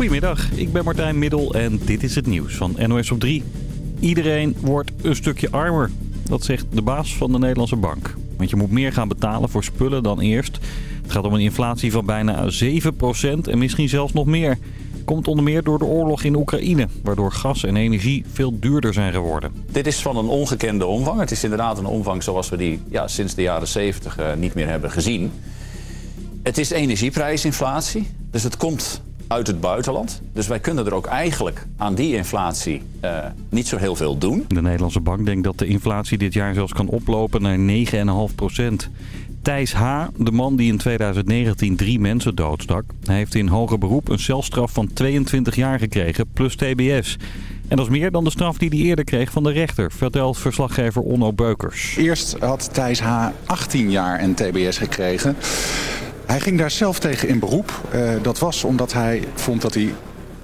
Goedemiddag, ik ben Martijn Middel en dit is het nieuws van NOS op 3. Iedereen wordt een stukje armer. Dat zegt de baas van de Nederlandse Bank. Want je moet meer gaan betalen voor spullen dan eerst. Het gaat om een inflatie van bijna 7% en misschien zelfs nog meer. Komt onder meer door de oorlog in Oekraïne, waardoor gas en energie veel duurder zijn geworden. Dit is van een ongekende omvang. Het is inderdaad een omvang zoals we die ja, sinds de jaren 70 uh, niet meer hebben gezien. Het is energieprijsinflatie, dus het komt uit het buitenland. Dus wij kunnen er ook eigenlijk aan die inflatie uh, niet zo heel veel doen. De Nederlandse bank denkt dat de inflatie dit jaar zelfs kan oplopen naar 9,5 procent. Thijs H., de man die in 2019 drie mensen doodstak... hij heeft in hoger beroep een celstraf van 22 jaar gekregen plus tbs... En dat is meer dan de straf die hij eerder kreeg van de rechter, vertelt verslaggever Onno Beukers. Eerst had Thijs H. 18 jaar en tbs gekregen. Hij ging daar zelf tegen in beroep. Uh, dat was omdat hij vond dat hij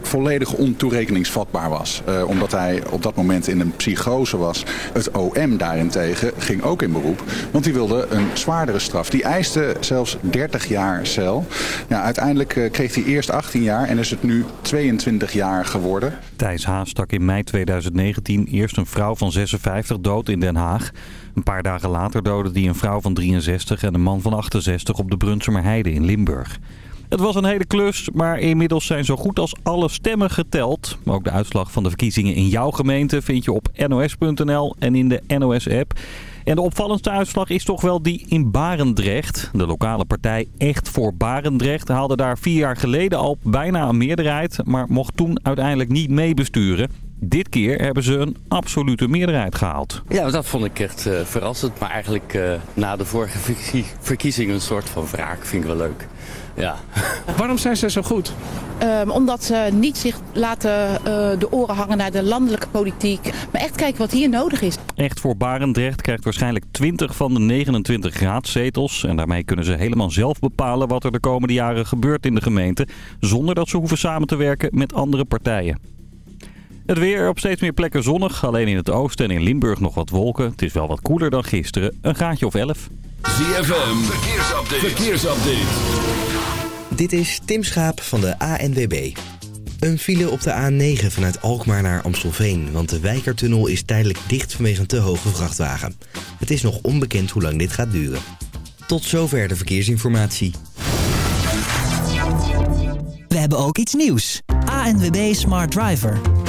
volledig ontoerekeningsvatbaar was. Uh, omdat hij op dat moment in een psychose was. Het OM daarentegen ging ook in beroep. Want die wilde een zwaardere straf. Die eiste zelfs 30 jaar cel. Ja, uiteindelijk uh, kreeg hij eerst 18 jaar en is het nu 22 jaar geworden. Thijs Haas stak in mei 2019 eerst een vrouw van 56 dood in Den Haag. Een paar dagen later doodde hij een vrouw van 63 en een man van 68 op de Brunsumer Heide in Limburg. Het was een hele klus, maar inmiddels zijn zo goed als alle stemmen geteld. Ook de uitslag van de verkiezingen in jouw gemeente vind je op nos.nl en in de NOS-app. En de opvallendste uitslag is toch wel die in Barendrecht. De lokale partij Echt voor Barendrecht haalde daar vier jaar geleden al bijna een meerderheid... maar mocht toen uiteindelijk niet meebesturen. Dit keer hebben ze een absolute meerderheid gehaald. Ja, dat vond ik echt uh, verrassend. Maar eigenlijk uh, na de vorige verkiezingen een soort van wraak vind ik wel leuk. Ja. Waarom zijn ze zo goed? Um, omdat ze niet zich laten uh, de oren hangen naar de landelijke politiek. Maar echt kijken wat hier nodig is. Echt voor Barendrecht krijgt waarschijnlijk 20 van de 29 raadzetels. En daarmee kunnen ze helemaal zelf bepalen wat er de komende jaren gebeurt in de gemeente. Zonder dat ze hoeven samen te werken met andere partijen. Het weer op steeds meer plekken zonnig. Alleen in het oosten en in Limburg nog wat wolken. Het is wel wat koeler dan gisteren. Een graadje of 11. ZFM, verkeersupdate. verkeersupdate. Dit is Tim Schaap van de ANWB. Een file op de A9 vanuit Alkmaar naar Amstelveen, want de Wijkertunnel is tijdelijk dicht vanwege een te hoge vrachtwagen. Het is nog onbekend hoe lang dit gaat duren. Tot zover de verkeersinformatie. We hebben ook iets nieuws. ANWB Smart Driver.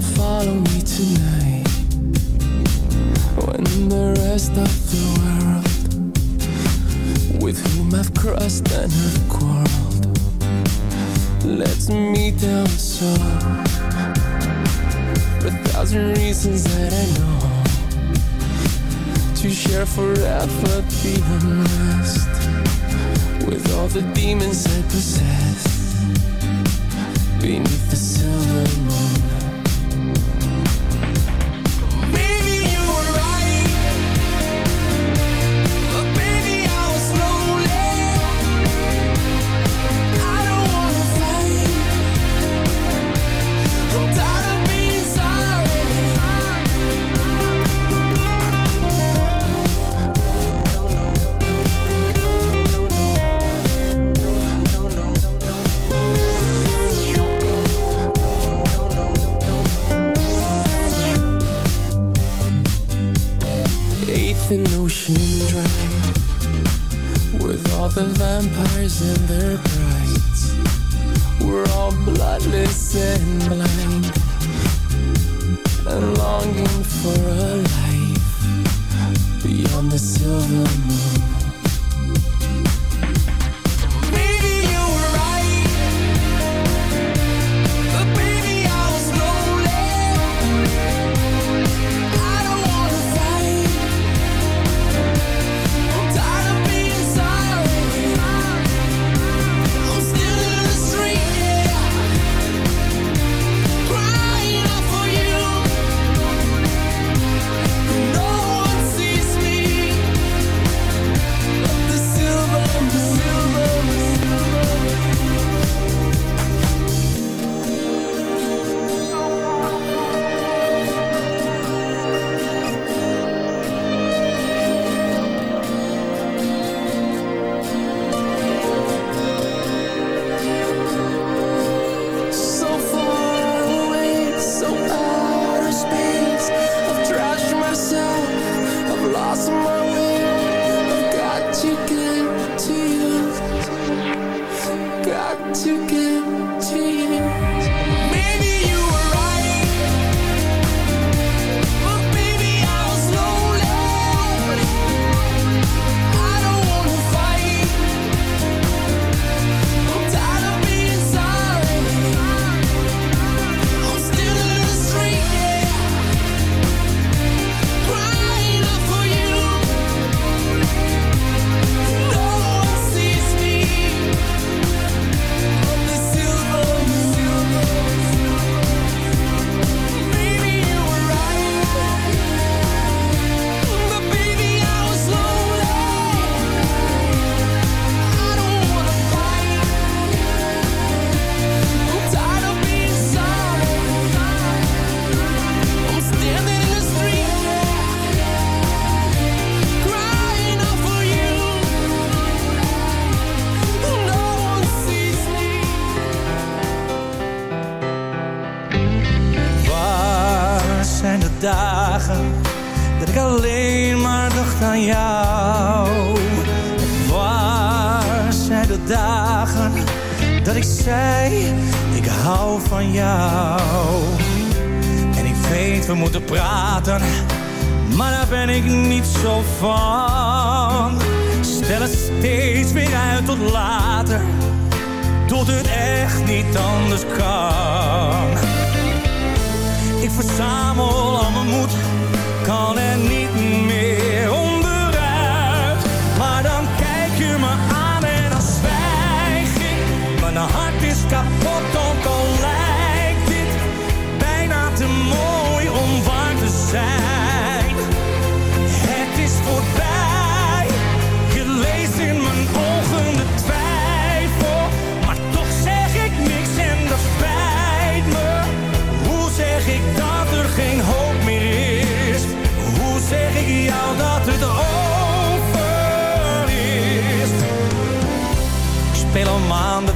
Follow me tonight. When the rest of the world With whom I've crossed and have quarreled Let's meet down so a thousand reasons that I know To share forever the unrest With all the demons I possess Beneath the silver moon verzamel al mijn moed, kan er niet.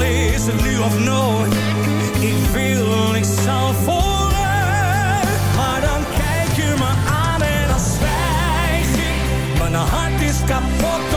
is het nu of nooit. Ik wil, ik zal volgen. Maar dan kijk je me aan en dan zwijg ik. Mijn hart is kapot.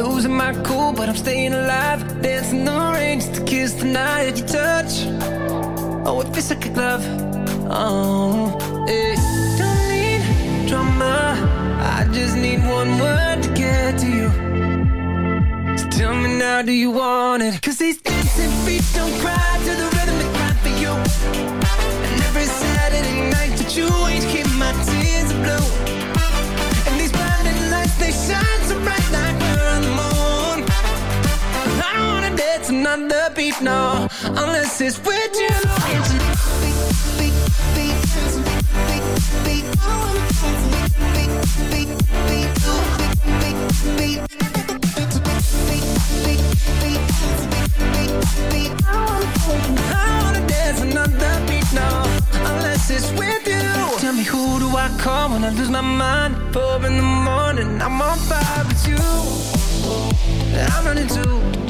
Losing my cool, but I'm staying alive. Dancing the rain just to kiss the night you touch. Oh, it feels like a glove. Oh, hey. Don't need drama. I just need one word to get to you. So tell me now, do you want it? Cause these dancing feet don't cry to the rhythm they cry for you. And every Saturday night that you ain't keep my tears blue. Wanna dance another beat, no, unless it's with you. I wanna dance another beat, no, unless it's with you. Tell me who do I call when I lose my mind? Four in the morning, I'm on fire with you. I'm running too.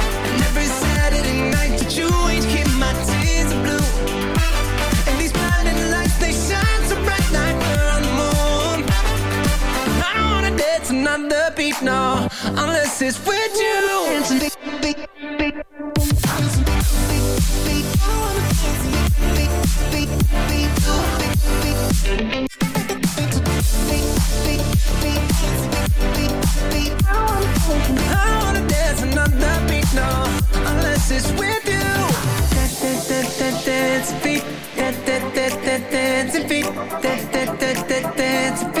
unless it's with you. I wanna dance another beat, no, unless it's with you. Dance, dance, dance, dance, dance, dance, dance, dance, dance, dance, dance, dance, dance, dance, dance, dance, dance,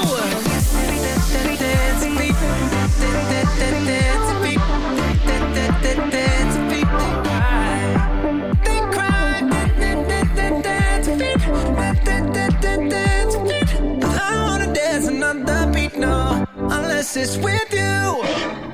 crisis with you.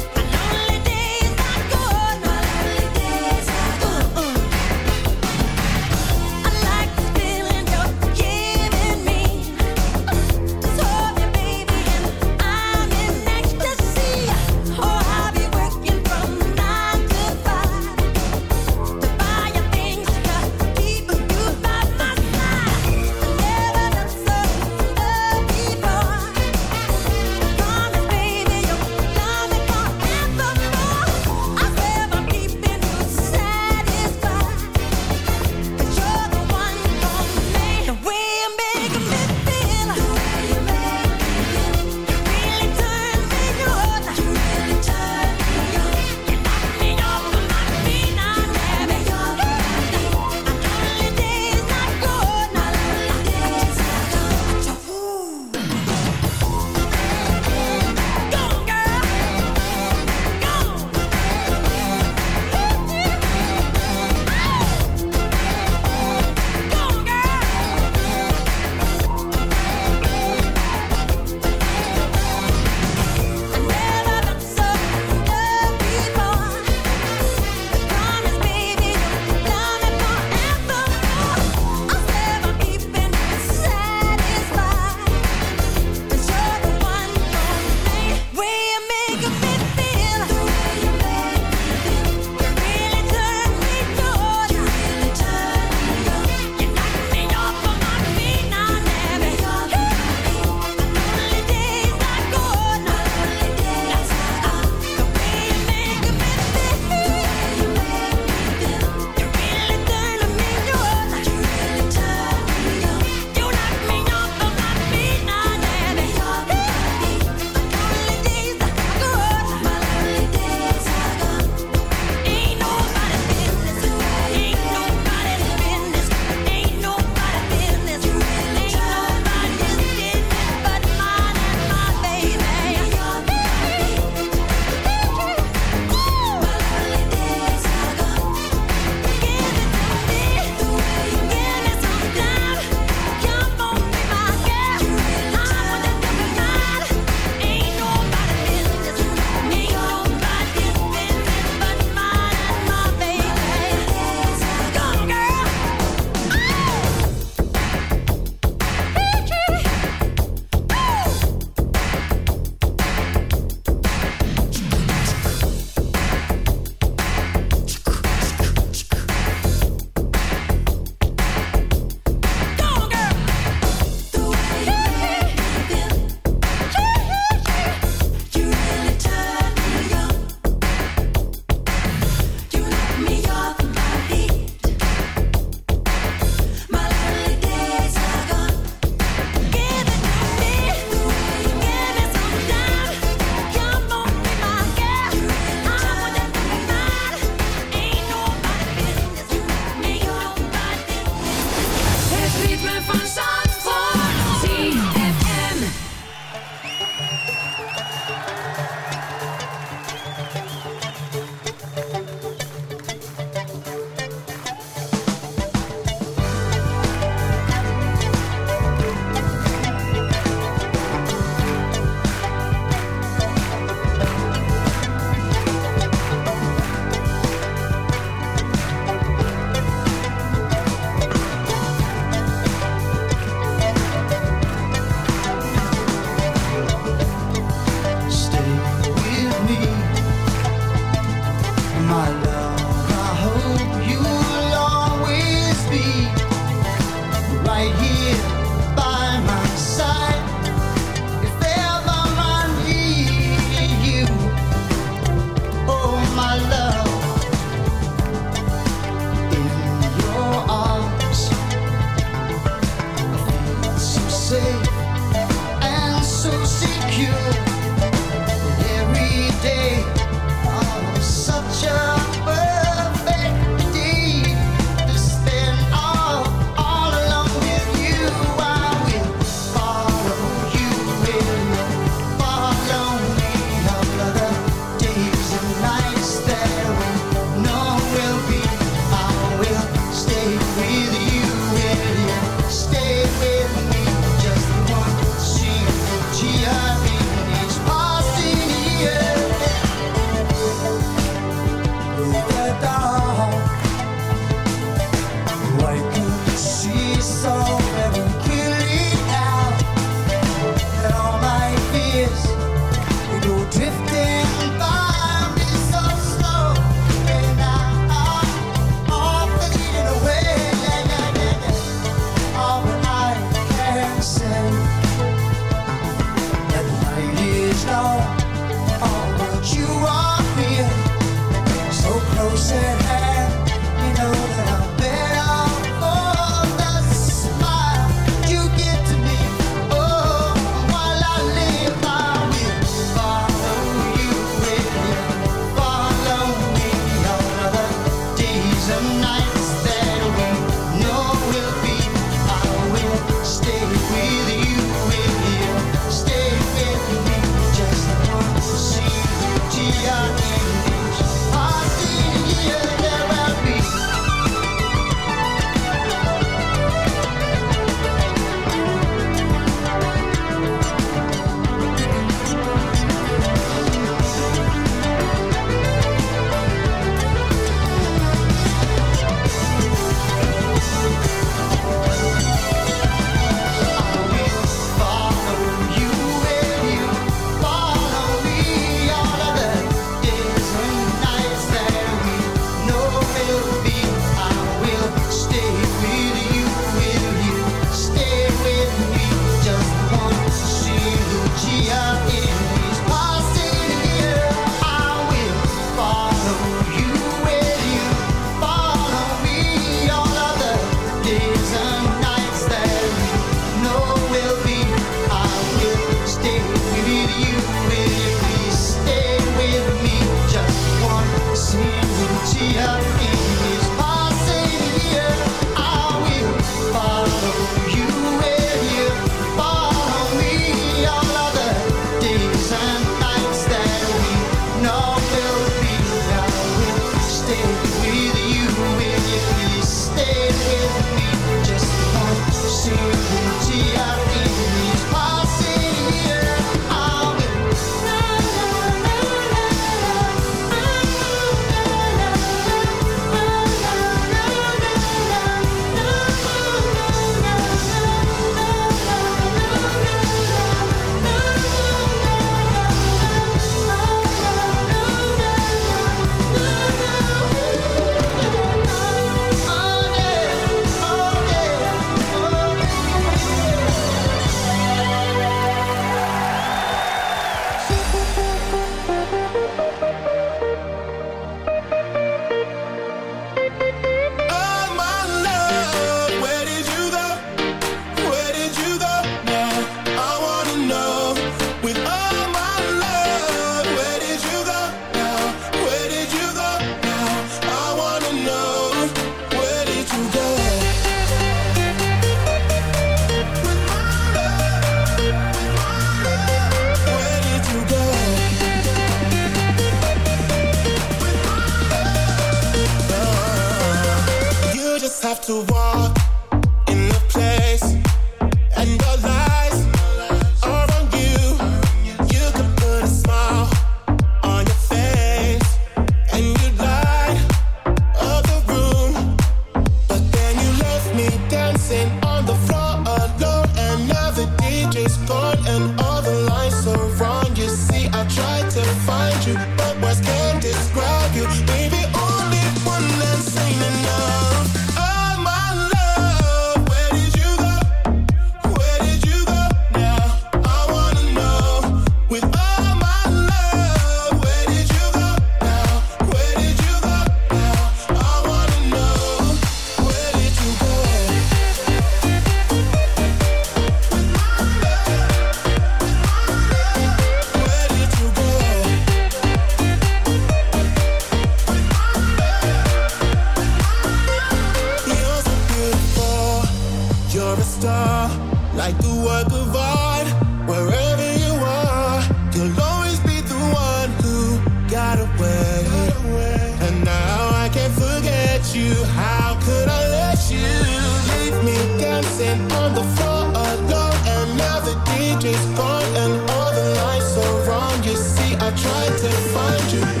I tried to find you,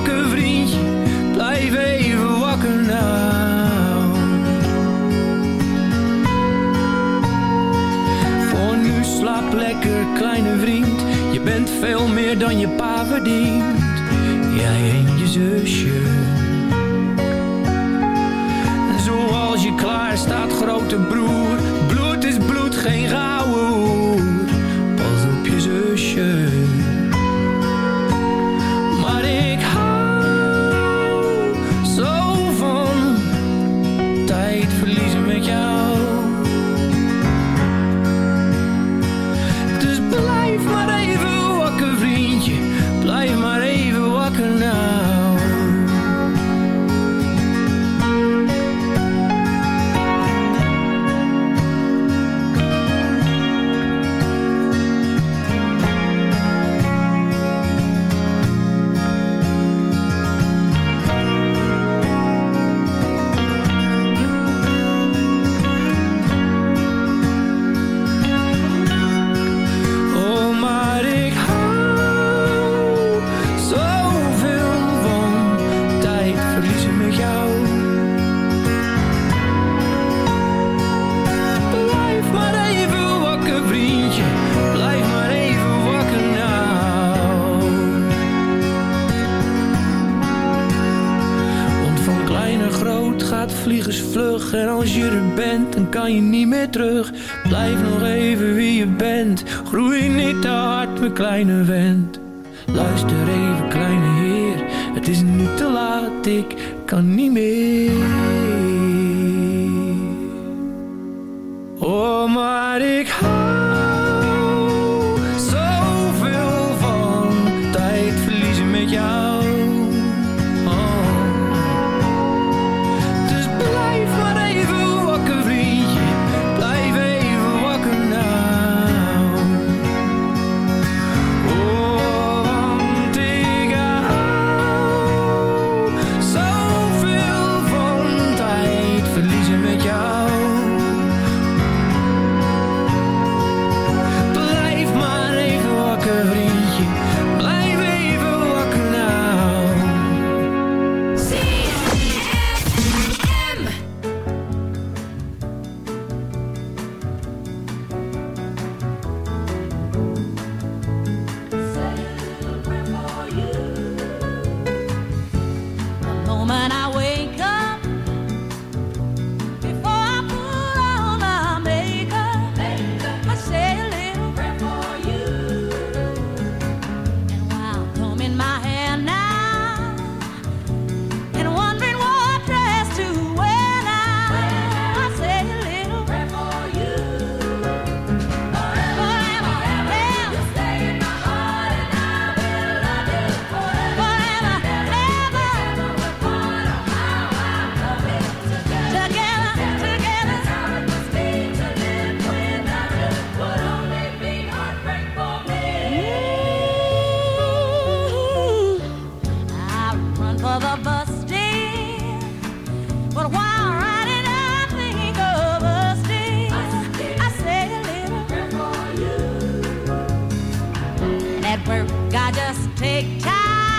wakker vriendje, blijf even wakker nou. Voor nu slaap lekker kleine vriend, je bent veel meer dan je pa verdient. Jij en je zusje. En zoals je klaar staat grote broer maar I just take time.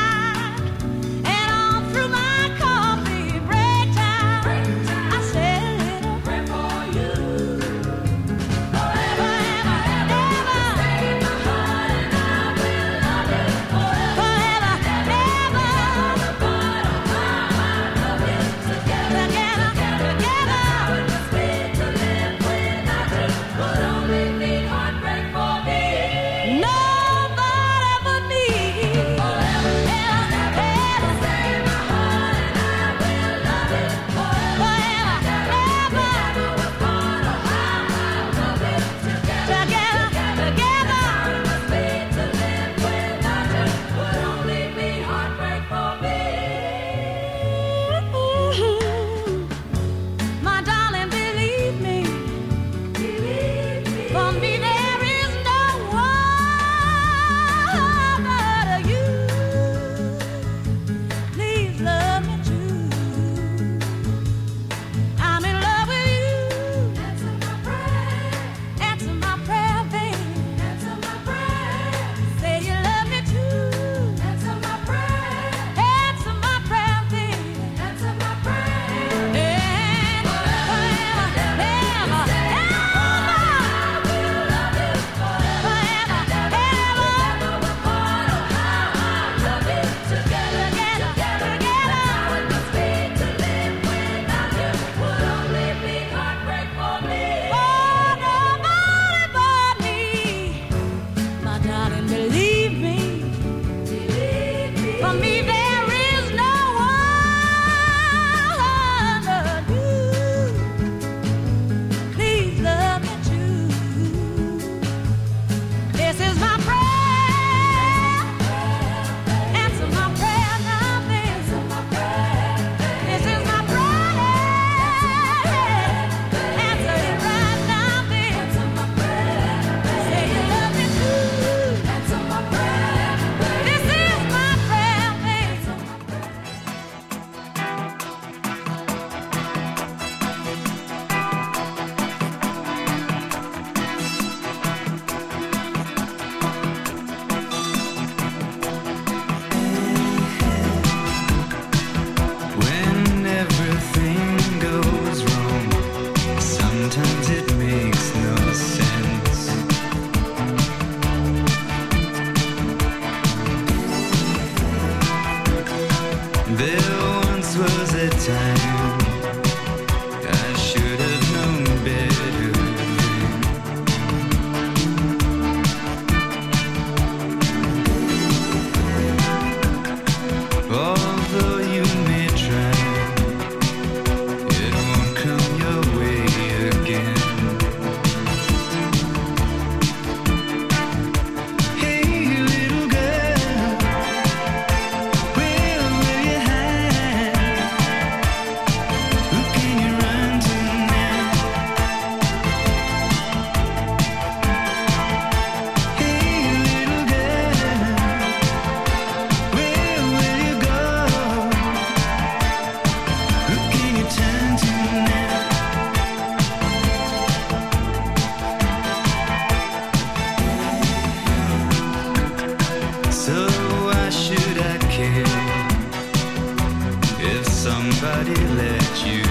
somebody let you